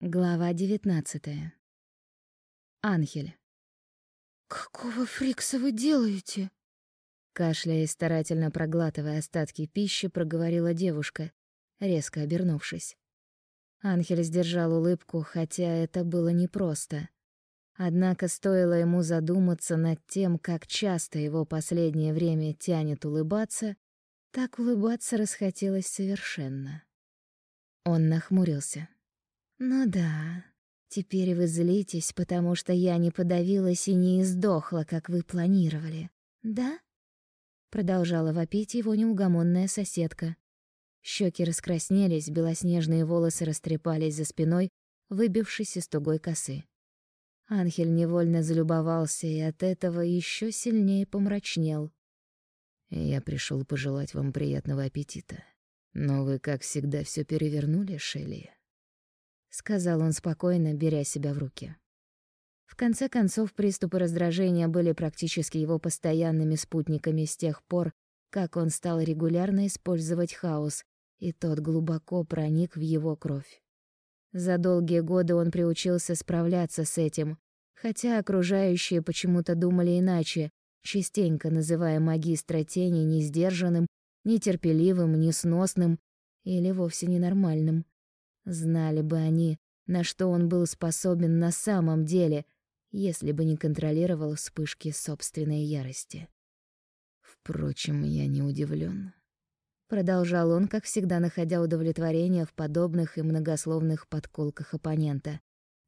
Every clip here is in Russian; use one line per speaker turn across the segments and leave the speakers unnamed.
Глава девятнадцатая. Анхель.
«Какого фрикса вы делаете?»
Кашляя и старательно проглатывая остатки пищи, проговорила девушка, резко обернувшись. Анхель сдержал улыбку, хотя это было непросто. Однако стоило ему задуматься над тем, как часто его последнее время тянет улыбаться, так улыбаться расхотелось совершенно. Он нахмурился. «Ну да, теперь вы злитесь, потому что я не подавилась и не издохла, как вы планировали, да?» Продолжала вопить его неугомонная соседка. Щеки раскраснелись, белоснежные волосы растрепались за спиной, выбившись из тугой косы. Анхель невольно залюбовался и от этого еще сильнее помрачнел.
«Я пришел пожелать вам приятного аппетита. Но вы, как всегда, все перевернули, Шелли?»
— сказал он спокойно, беря себя в руки. В конце концов, приступы раздражения были практически его постоянными спутниками с тех пор, как он стал регулярно использовать хаос, и тот глубоко проник в его кровь. За долгие годы он приучился справляться с этим, хотя окружающие почему-то думали иначе, частенько называя магистра тени несдержанным, нетерпеливым, несносным или вовсе ненормальным. Знали бы они, на что он был способен на самом деле, если бы не контролировал вспышки собственной ярости.
Впрочем, я не удивлен.
Продолжал он, как всегда, находя удовлетворение в подобных и многословных подколках оппонента,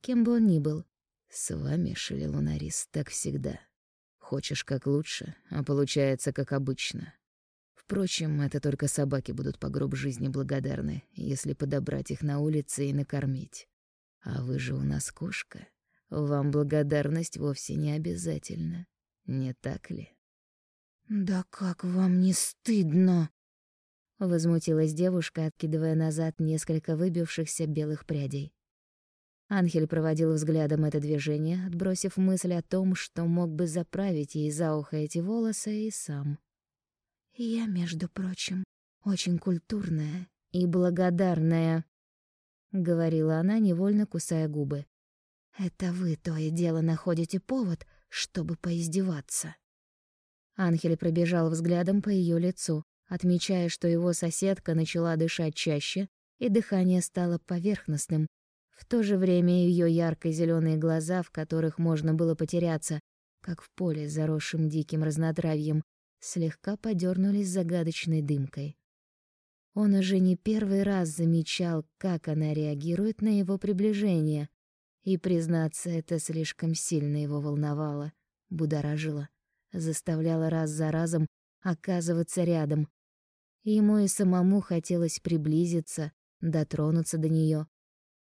кем бы он ни был.
С вами, Шили Лунарис, так всегда. Хочешь как лучше, а получается как обычно. Впрочем, это только собаки будут по гроб жизни благодарны, если подобрать их на улице и накормить. А вы же у нас кошка. Вам благодарность вовсе не обязательна, не так ли?
«Да как вам не стыдно?»
Возмутилась девушка, откидывая назад несколько выбившихся белых прядей. Анхель проводил взглядом это движение, отбросив мысль о том, что мог бы заправить ей за ухо эти волосы и сам.
Я, между прочим, очень культурная
и благодарная, говорила она, невольно кусая губы.
Это вы то и дело находите повод, чтобы поиздеваться.
Анхель пробежал взглядом по ее лицу, отмечая, что его соседка начала дышать чаще, и дыхание стало поверхностным. В то же время ее ярко зеленые глаза, в которых можно было потеряться, как в поле, заросшим диким разнотравьем, слегка подернулись загадочной дымкой. Он уже не первый раз замечал, как она реагирует на его приближение, и, признаться, это слишком сильно его волновало, будоражило, заставляло раз за разом оказываться рядом. Ему и самому хотелось приблизиться, дотронуться до нее,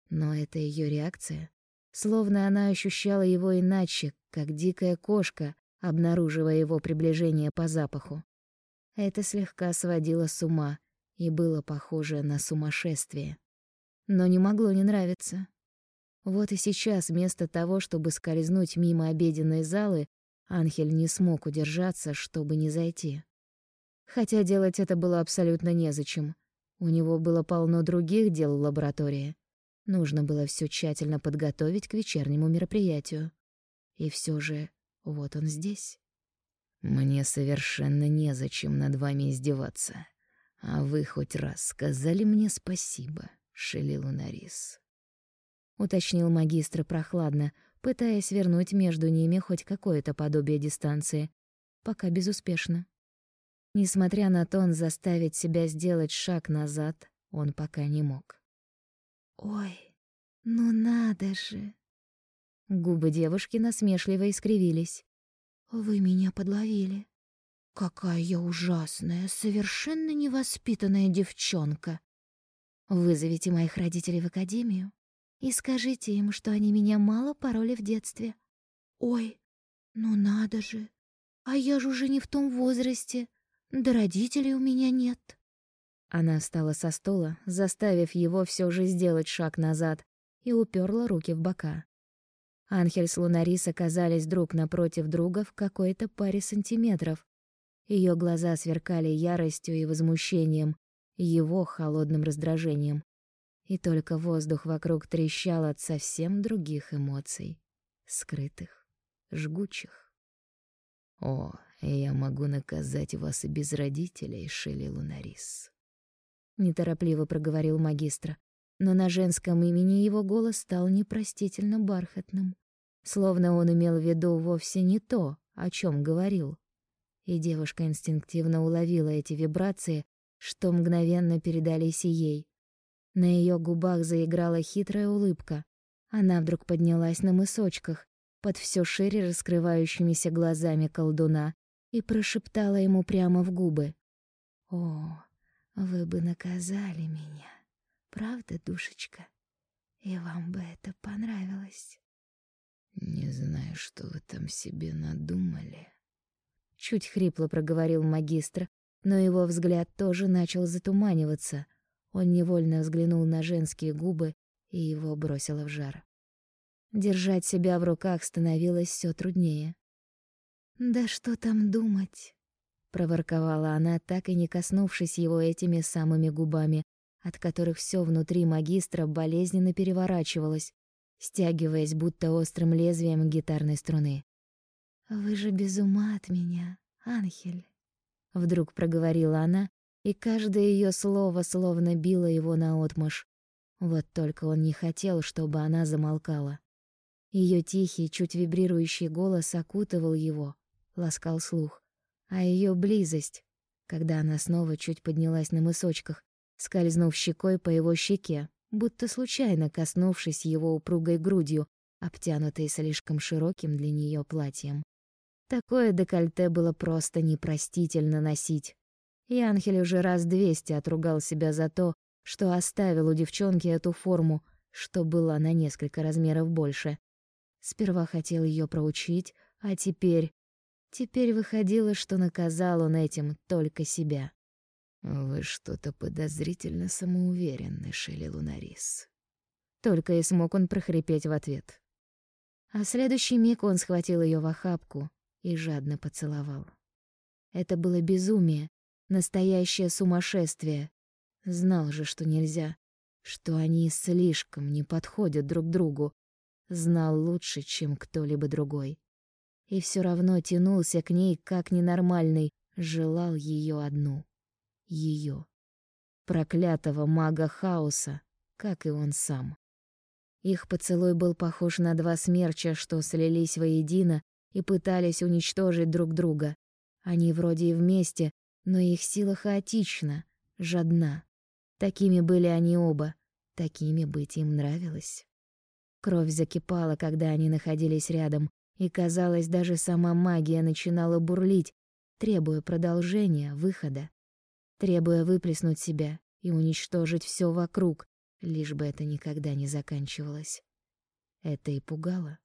но это ее реакция. Словно она ощущала его иначе, как дикая кошка, обнаруживая его приближение по запаху. Это слегка сводило с ума и было похоже на сумасшествие. Но не могло не нравиться. Вот и сейчас, вместо того, чтобы скользнуть мимо обеденной залы, Анхель не смог удержаться, чтобы не зайти. Хотя делать это было абсолютно незачем. У него было полно других дел в лаборатории. Нужно было все тщательно подготовить к вечернему мероприятию. И все же вот он здесь.
Мне совершенно незачем над вами издеваться. А вы хоть раз сказали мне спасибо, Шели Лунарис?
Уточнил магистр прохладно, пытаясь вернуть между ними хоть какое-то подобие дистанции. Пока безуспешно. Несмотря на то, он заставить себя сделать шаг назад он пока не мог.
«Ой, ну надо же!»
Губы девушки насмешливо искривились.
«Вы меня подловили. Какая я ужасная, совершенно невоспитанная девчонка. Вызовите моих родителей в академию и скажите им, что они меня мало пороли в детстве. Ой, ну надо же, а я же уже не в том возрасте, да родителей у меня нет».
Она встала со стола, заставив его все же сделать шаг назад, и уперла руки в бока. Анхель с Лунарис оказались друг напротив друга в какой-то паре сантиметров. Ее глаза сверкали яростью и возмущением, его холодным раздражением. и только воздух вокруг трещал от совсем других эмоций, скрытых, жгучих.
«О, я могу наказать вас и без родителей, Шелли Лунарис», —
неторопливо проговорил магистр, но на женском имени его голос стал непростительно бархатным, словно он имел в виду вовсе не то, о чем говорил. И девушка инстинктивно уловила эти вибрации, что мгновенно передались ей. На ее губах заиграла хитрая улыбка. Она вдруг поднялась на мысочках, под все шире раскрывающимися глазами колдуна, и прошептала ему прямо в губы. «О, вы бы наказали меня, правда, душечка? И вам бы это понравилось?»
«Не знаю, что вы там себе надумали».
Чуть хрипло проговорил магистр, но его взгляд тоже начал затуманиваться. Он невольно взглянул на женские губы, и его бросило в жар. Держать себя в руках становилось все труднее. «Да что там думать?» — проворковала она, так и не коснувшись его этими самыми губами, от которых все внутри магистра болезненно переворачивалось, стягиваясь будто острым лезвием гитарной струны. «Вы же без ума от меня, Анхель!» Вдруг проговорила она, и каждое ее слово словно било его наотмашь. Вот только он не хотел, чтобы она замолкала. Ее тихий, чуть вибрирующий голос окутывал его, ласкал слух. А ее близость, когда она снова чуть поднялась на мысочках, скользнув щекой по его щеке, будто случайно коснувшись его упругой грудью, обтянутой слишком широким для нее платьем. Такое декольте было просто непростительно носить. И Анхель уже раз двести отругал себя за то, что оставил у девчонки эту форму, что была на несколько размеров больше. Сперва хотел ее проучить, а теперь... Теперь выходило, что наказал он этим только себя.
«Вы что-то подозрительно самоуверенны, Шелли Лунарис».
Только и смог он прохрипеть в ответ. А следующий миг он схватил ее в охапку и жадно поцеловал. Это было безумие, настоящее сумасшествие. Знал же, что нельзя, что они слишком не подходят друг другу. Знал лучше, чем кто-либо другой. И все равно тянулся к ней как ненормальный, желал ее одну. Ее. Проклятого мага хаоса, как и он сам. Их поцелуй был похож на два смерча, что слились воедино и пытались уничтожить друг друга. Они вроде и вместе, но их сила хаотична, жадна. Такими были они оба, такими быть им нравилось. Кровь закипала, когда они находились рядом, и, казалось, даже сама магия начинала бурлить, требуя продолжения, выхода, требуя выплеснуть себя и уничтожить все вокруг, лишь бы это никогда не заканчивалось. Это и пугало.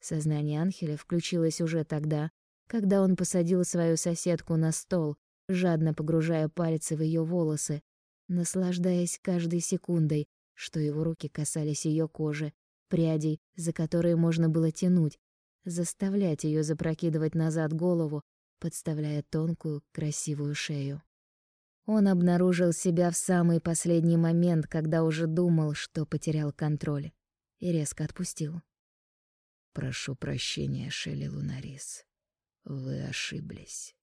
Сознание Анхеля включилось уже тогда, когда он посадил свою соседку на стол, жадно погружая пальцы в ее волосы, наслаждаясь каждой секундой, что его руки касались ее кожи, прядей, за которые можно было тянуть, заставлять ее запрокидывать назад голову, подставляя тонкую, красивую шею. Он обнаружил себя в самый последний момент, когда уже думал, что потерял контроль, и резко отпустил.
Прошу прощения, Шелли Лунарис. Вы ошиблись.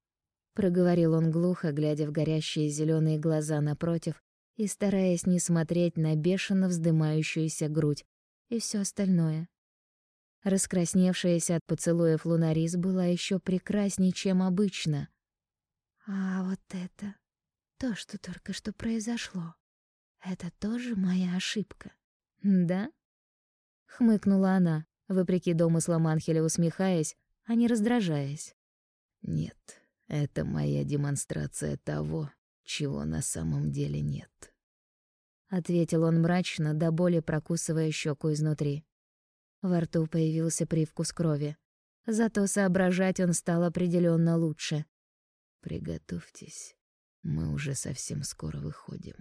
Проговорил он глухо, глядя в горящие зеленые глаза напротив и стараясь не смотреть на бешено вздымающуюся грудь и все остальное. Раскрасневшаяся от поцелуев Лунарис была еще прекраснее, чем обычно. А вот это, то, что только что произошло, это тоже моя ошибка. Да? Хмыкнула она вопреки домыслам Анхеля усмехаясь, а не раздражаясь.
«Нет, это моя демонстрация того, чего на самом деле нет», —
ответил он мрачно, до боли прокусывая щеку изнутри. Во рту появился привкус крови. Зато соображать он стал определенно лучше.
«Приготовьтесь, мы уже совсем скоро выходим».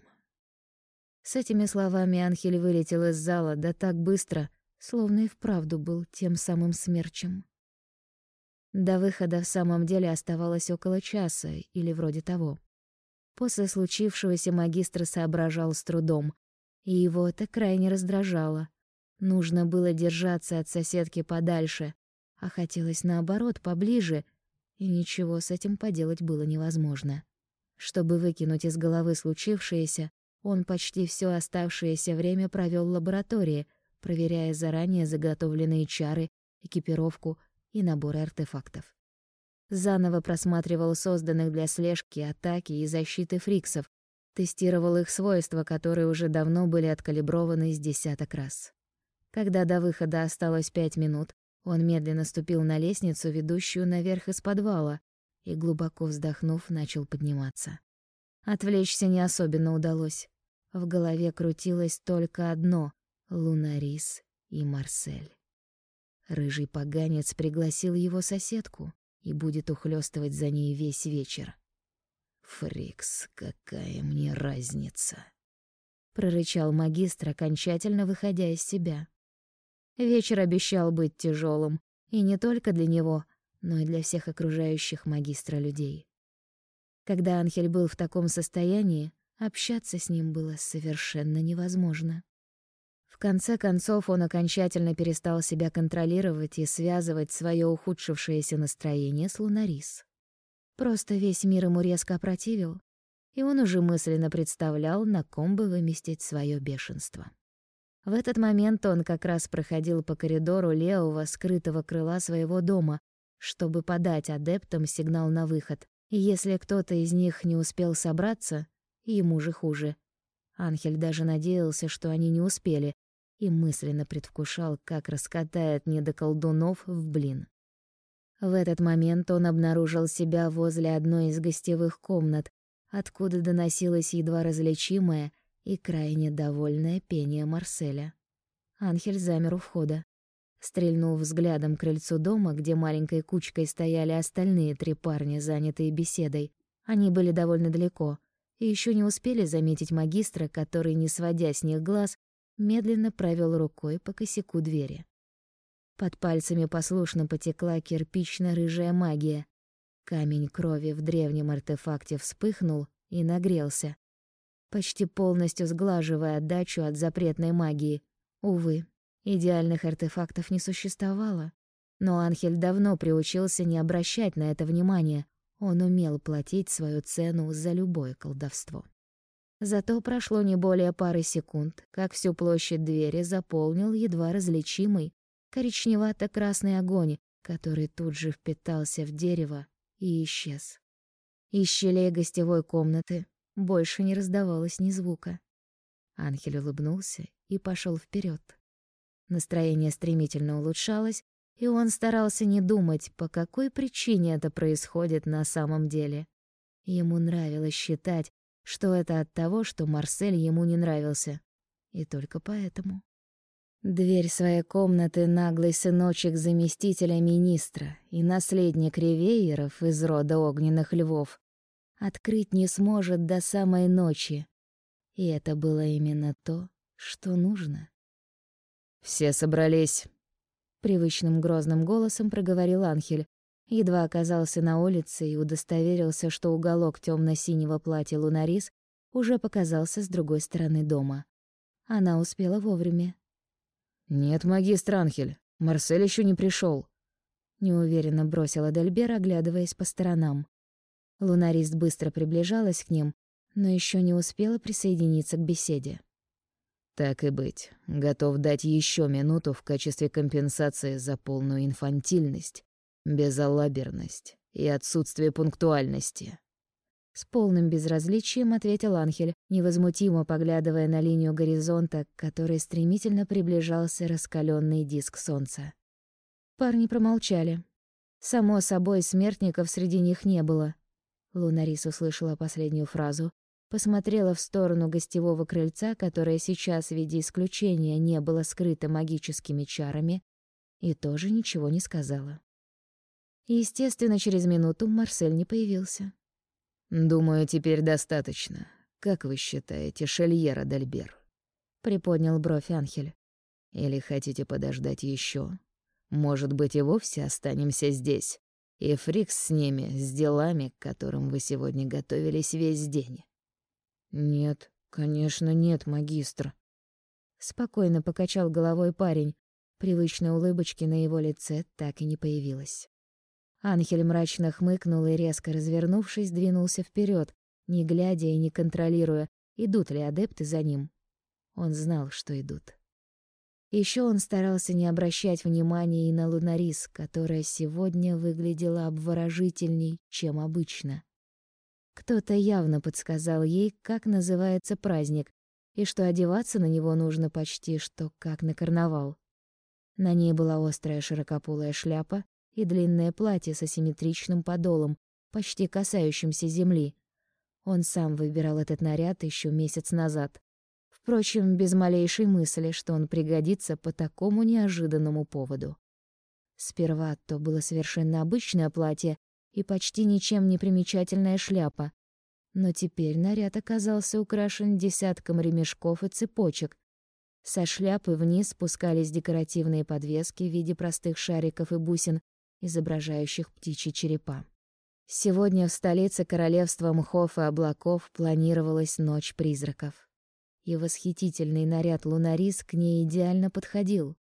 С этими словами Анхель вылетел из зала да так быстро, словно и вправду был тем самым смерчем. До выхода в самом деле оставалось около часа или вроде того. После случившегося магистр соображал с трудом. и его это крайне раздражало. Нужно было держаться от соседки подальше, а хотелось наоборот поближе, и ничего с этим поделать было невозможно. Чтобы выкинуть из головы случившееся, он почти все оставшееся время провел в лаборатории, проверяя заранее заготовленные чары, экипировку и наборы артефактов. Заново просматривал созданных для слежки, атаки и защиты фриксов, тестировал их свойства, которые уже давно были откалиброваны с десяток раз. Когда до выхода осталось пять минут, он медленно ступил на лестницу, ведущую наверх из подвала, и, глубоко вздохнув, начал подниматься. Отвлечься не особенно удалось. В голове крутилось только одно — Лунарис и Марсель. Рыжий поганец пригласил его соседку и будет ухлёстывать за ней весь вечер.
«Фрикс, какая мне разница?»
— прорычал магистр, окончательно выходя из себя. Вечер обещал быть тяжелым, и не только для него, но и для всех окружающих магистра людей. Когда Анхель был в таком состоянии, общаться с ним было совершенно невозможно. В конце концов он окончательно перестал себя контролировать и связывать свое ухудшившееся настроение с Лунарис. Просто весь мир ему резко опротивил, и он уже мысленно представлял, на ком бы выместить свое бешенство. В этот момент он как раз проходил по коридору левого скрытого крыла своего дома, чтобы подать адептам сигнал на выход. Если кто-то из них не успел собраться, ему же хуже. Анхель даже надеялся, что они не успели, и мысленно предвкушал, как раскатает недоколдунов в блин. В этот момент он обнаружил себя возле одной из гостевых комнат, откуда доносилось едва различимое и крайне довольное пение Марселя. Анхель замер у входа. Стрельнув взглядом к крыльцу дома, где маленькой кучкой стояли остальные три парня, занятые беседой, они были довольно далеко и еще не успели заметить магистра, который, не сводя с них глаз, медленно провел рукой по косяку двери. Под пальцами послушно потекла кирпично-рыжая магия. Камень крови в древнем артефакте вспыхнул и нагрелся, почти полностью сглаживая отдачу от запретной магии. Увы, идеальных артефактов не существовало. Но Анхель давно приучился не обращать на это внимания. Он умел платить свою цену за любое колдовство. Зато прошло не более пары секунд, как всю площадь двери заполнил едва различимый коричневато-красный огонь, который тут же впитался в дерево и исчез. Из щелей гостевой комнаты больше не раздавалось ни звука. Анхель улыбнулся и пошел вперед. Настроение стремительно улучшалось, и он старался не думать, по какой причине это происходит на самом деле. Ему нравилось считать, что это от того, что Марсель ему не нравился. И только поэтому. Дверь своей комнаты наглый сыночек заместителя министра и наследник Ревееров из рода огненных львов открыть не сможет до самой ночи. И это было именно то, что нужно.
«Все собрались», —
привычным грозным голосом проговорил Анхель. Едва оказался на улице и удостоверился, что уголок темно синего платья Лунарис уже показался с другой стороны дома. Она успела вовремя.
«Нет, магистр Анхель, Марсель еще не пришел.
неуверенно бросила Дельбер, оглядываясь по сторонам. Лунарист быстро приближалась к ним, но еще не успела присоединиться к беседе.
Так и быть, готов дать еще минуту в качестве компенсации за полную инфантильность, безалаберность и отсутствие пунктуальности.
С полным безразличием ответил Анхель, невозмутимо поглядывая на линию горизонта, к которой стремительно приближался раскаленный диск солнца. Парни промолчали. Само собой, смертников среди них не было. Лунарис услышала последнюю фразу, посмотрела в сторону гостевого крыльца, которое сейчас в виде исключения не было скрыто магическими чарами, и тоже ничего не сказала. Естественно, через минуту Марсель не появился.
«Думаю, теперь достаточно. Как вы считаете, Шельера Дальбер?»
Приподнял бровь Анхель.
«Или хотите подождать еще? Может быть, и вовсе останемся здесь?» И Фрикс с ними, с делами, к которым вы сегодня готовились весь день.
Нет, конечно, нет, магистр.
Спокойно покачал головой парень. Привычной улыбочки на его лице так и не появилось. Анхель мрачно хмыкнул и, резко развернувшись, двинулся вперед, не глядя и не контролируя, идут ли адепты за ним. Он знал, что идут. Еще он старался не обращать внимания и на Лунарис, которая сегодня выглядела обворожительней, чем обычно. Кто-то явно подсказал ей, как называется праздник, и что одеваться на него нужно почти что как на карнавал. На ней была острая широкополая шляпа и длинное платье с асимметричным подолом, почти касающимся земли. Он сам выбирал этот наряд еще месяц назад. Впрочем, без малейшей мысли, что он пригодится по такому неожиданному поводу. Сперва то было совершенно обычное платье и почти ничем не примечательная шляпа, но теперь наряд оказался украшен десятком ремешков и цепочек. Со шляпы вниз спускались декоративные подвески в виде простых шариков и бусин, изображающих птичьи черепа. Сегодня в столице королевства мхов и облаков планировалась ночь призраков и восхитительный наряд Лунарис к ней идеально подходил.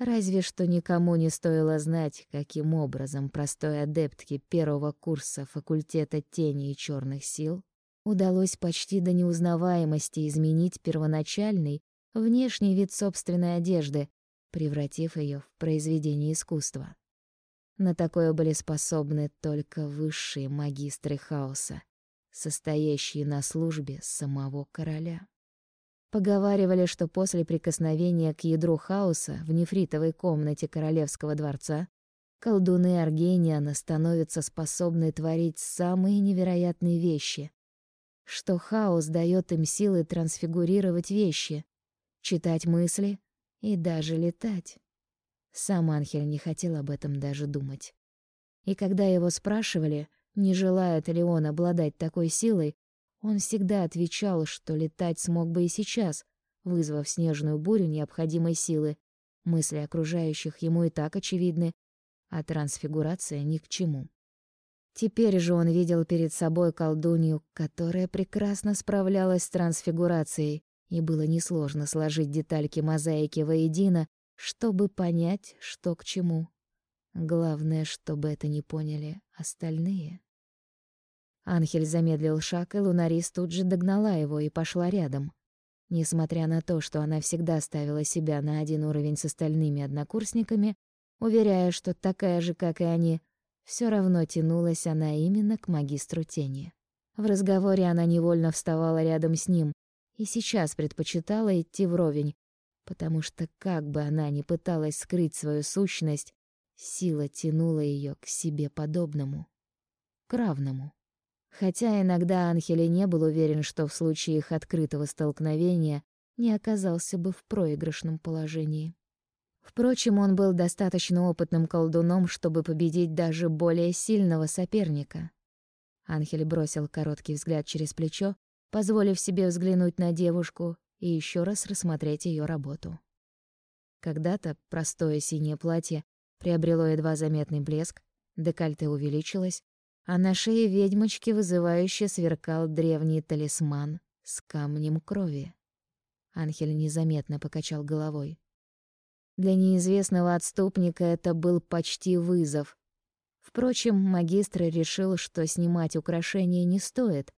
Разве что никому не стоило знать, каким образом простой адептке первого курса факультета тени и черных сил удалось почти до неузнаваемости изменить первоначальный внешний вид собственной одежды, превратив ее в произведение искусства. На такое были способны только высшие магистры хаоса, состоящие на службе самого короля. Поговаривали, что после прикосновения к ядру хаоса в нефритовой комнате королевского дворца колдуны Аргениана становятся способны творить самые невероятные вещи, что хаос дает им силы трансфигурировать вещи, читать мысли и даже летать. Сам Анхель не хотел об этом даже думать. И когда его спрашивали, не желает ли он обладать такой силой, он всегда отвечал, что летать смог бы и сейчас, вызвав снежную бурю необходимой силы. Мысли окружающих ему и так очевидны, а трансфигурация ни к чему. Теперь же он видел перед собой колдунью, которая прекрасно справлялась с трансфигурацией, и было несложно сложить детальки мозаики воедино, чтобы понять, что к чему. Главное, чтобы это не поняли остальные. Анхель замедлил шаг, и Лунарис тут же догнала его и пошла рядом. Несмотря на то, что она всегда ставила себя на один уровень с остальными однокурсниками, уверяя, что такая же, как и они, все равно тянулась она именно к магистру тени. В разговоре она невольно вставала рядом с ним и сейчас предпочитала идти вровень, потому что как бы она ни пыталась скрыть свою сущность, сила тянула ее к себе подобному, к равному. Хотя иногда Анхеле не был уверен, что в случае их открытого столкновения не оказался бы в проигрышном положении. Впрочем, он был достаточно опытным колдуном, чтобы победить даже более сильного соперника. Анхель бросил короткий взгляд через плечо, позволив себе взглянуть на девушку и еще раз рассмотреть ее работу. Когда-то простое синее платье приобрело едва заметный блеск, декольте увеличилось, а на шее ведьмочки вызывающе сверкал древний талисман с камнем крови. Анхель незаметно покачал головой. Для неизвестного отступника это был почти вызов. Впрочем, магистр решил, что снимать украшения не стоит.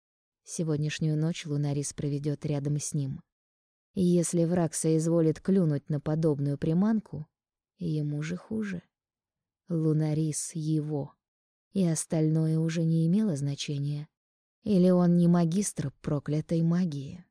Сегодняшнюю ночь Лунарис проведет рядом с ним. И если враг соизволит клюнуть на подобную приманку, ему же хуже. Лунарис его и остальное уже не имело значения. Или он не магистр проклятой магии.